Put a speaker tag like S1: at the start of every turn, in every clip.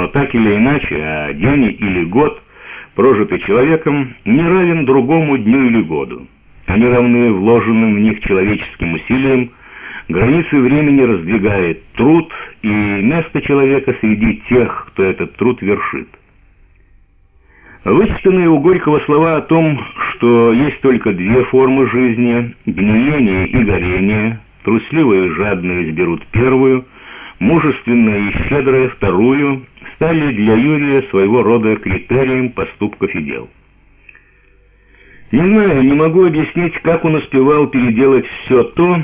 S1: но так или иначе, а день или год, прожитый человеком, не равен другому дню или году. Они равны вложенным в них человеческим усилиям, границы времени раздвигает труд и место человека среди тех, кто этот труд вершит. Вычитанные у Горького слова о том, что есть только две формы жизни – гниение и горение, трусливые и жадные изберут первую, мужественная и щедрая вторую, стали для Юрия своего рода критерием поступков и дел. Не знаю, не могу объяснить, как он успевал переделать все то,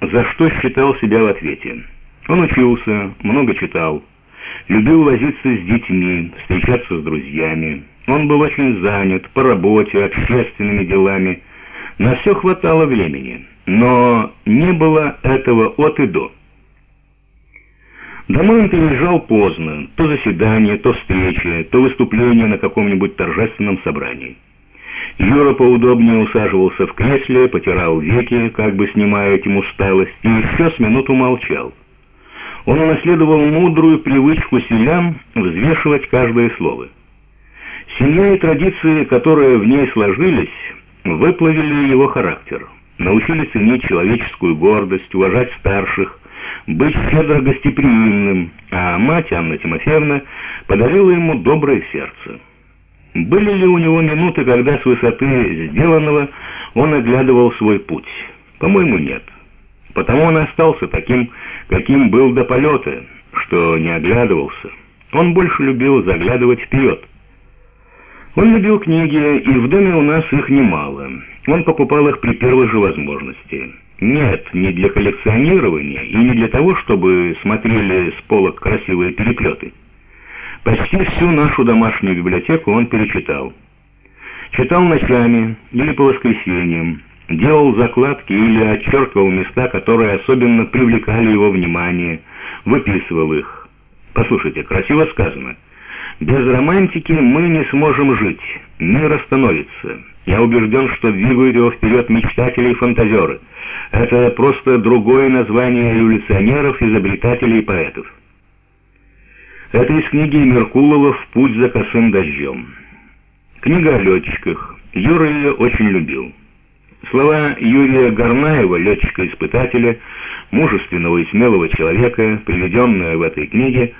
S1: за что считал себя в ответе. Он учился, много читал, любил возиться с детьми, встречаться с друзьями. Он был очень занят по работе, общественными делами. На все хватало времени, но не было этого от и до. Домой он приезжал поздно, то заседание, то встречи, то выступление на каком-нибудь торжественном собрании. Юра поудобнее усаживался в кресле, потирал веки, как бы снимая этим усталость, и еще с минуту молчал. Он унаследовал мудрую привычку селям взвешивать каждое слово. Семья и традиции, которые в ней сложились, выплавили его характер, научили ценить человеческую гордость, уважать старших, быть щедро гостеприимным, а мать Анна Тимофеевна подарила ему доброе сердце. Были ли у него минуты, когда с высоты сделанного он оглядывал свой путь? По-моему, нет. Потому он остался таким, каким был до полета, что не оглядывался. Он больше любил заглядывать вперед. Он любил книги, и в доме у нас их немало. Он покупал их при первой же возможности. Нет, не для коллекционирования и не для того, чтобы смотрели с полок красивые переплеты. Почти всю нашу домашнюю библиотеку он перечитал. Читал ночами или по воскресеньям, делал закладки или отчеркивал места, которые особенно привлекали его внимание, выписывал их. Послушайте, красиво сказано. Без романтики мы не сможем жить, мир остановится. Я убежден, что двигают его вперед мечтатели и фантазеры. Это просто другое название революционеров, изобретателей и поэтов. Это из книги Меркулова «В путь за косым дождем». Книга о летчиках. Юра ее очень любил. Слова Юрия Горнаева, летчика-испытателя, мужественного и смелого человека, приведенные в этой книге,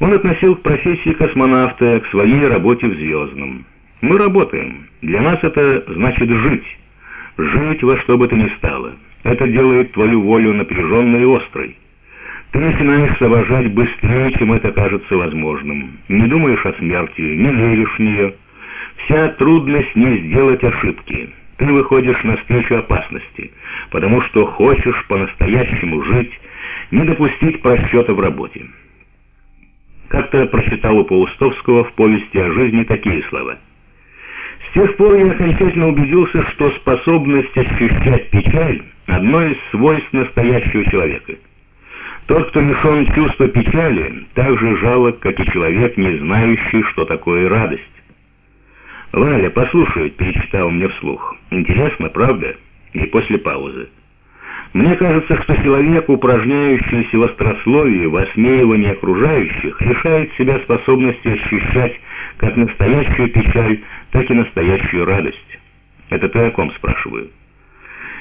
S1: он относил к профессии космонавта, к своей работе в «Звездном». «Мы работаем. Для нас это значит жить. Жить во что бы то ни стало. Это делает твою волю напряженной и острой. Ты начинаешь соображать быстрее, чем это кажется возможным. Не думаешь о смерти, не веришь в нее. Вся трудность не сделать ошибки. Ты выходишь навстречу опасности, потому что хочешь по-настоящему жить, не допустить просчета в работе. Как-то прочитал у Паустовского в повести о жизни такие слова. С тех пор я окончательно убедился, что способность ощущать печаль – одно из свойств настоящего человека – тот, кто лишен чувства печали, так же жалок, как и человек, не знающий, что такое радость. «Валя, послушай», — перечитал мне вслух. «Интересно, правда?» И после паузы. «Мне кажется, что человек, упражняющийся в острословии, в осмеивании окружающих, лишает себя способности ощущать как настоящую печаль, так и настоящую радость. Это ты о ком спрашиваю?»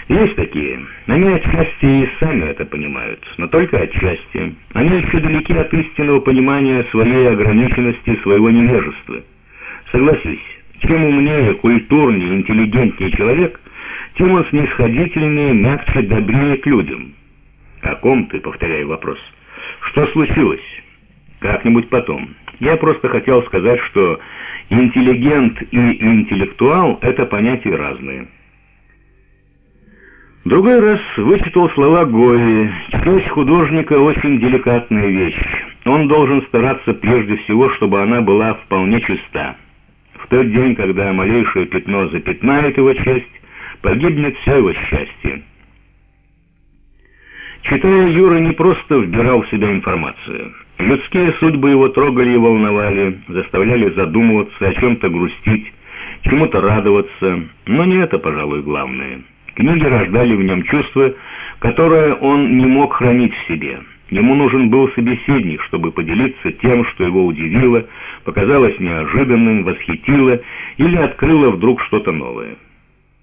S1: Есть такие. Они отчасти и сами это понимают, но только отчасти. Они еще далеки от истинного понимания своей ограниченности, своего невежества. Согласись, чем умнее, культурнее, интеллигентнее человек, тем он снисходительнее, мягче, добрее к людям. О ком ты, повторяю вопрос? Что случилось? Как-нибудь потом. Я просто хотел сказать, что интеллигент и интеллектуал — это понятия разные. Другой раз вычитал слова Гои. Честь художника очень деликатная вещь. Он должен стараться прежде всего, чтобы она была вполне чиста. В тот день, когда малейшее пятно запятнает его честь, погибнет все его счастье. Читая, Юра не просто вбирал в себя информацию. Людские судьбы его трогали и волновали, заставляли задумываться, о чем-то грустить, чему-то радоваться, но не это, пожалуй, главное. Книги рождали в нем чувство, которое он не мог хранить в себе. Ему нужен был собеседник, чтобы поделиться тем, что его удивило, показалось неожиданным, восхитило или открыло вдруг что-то новое.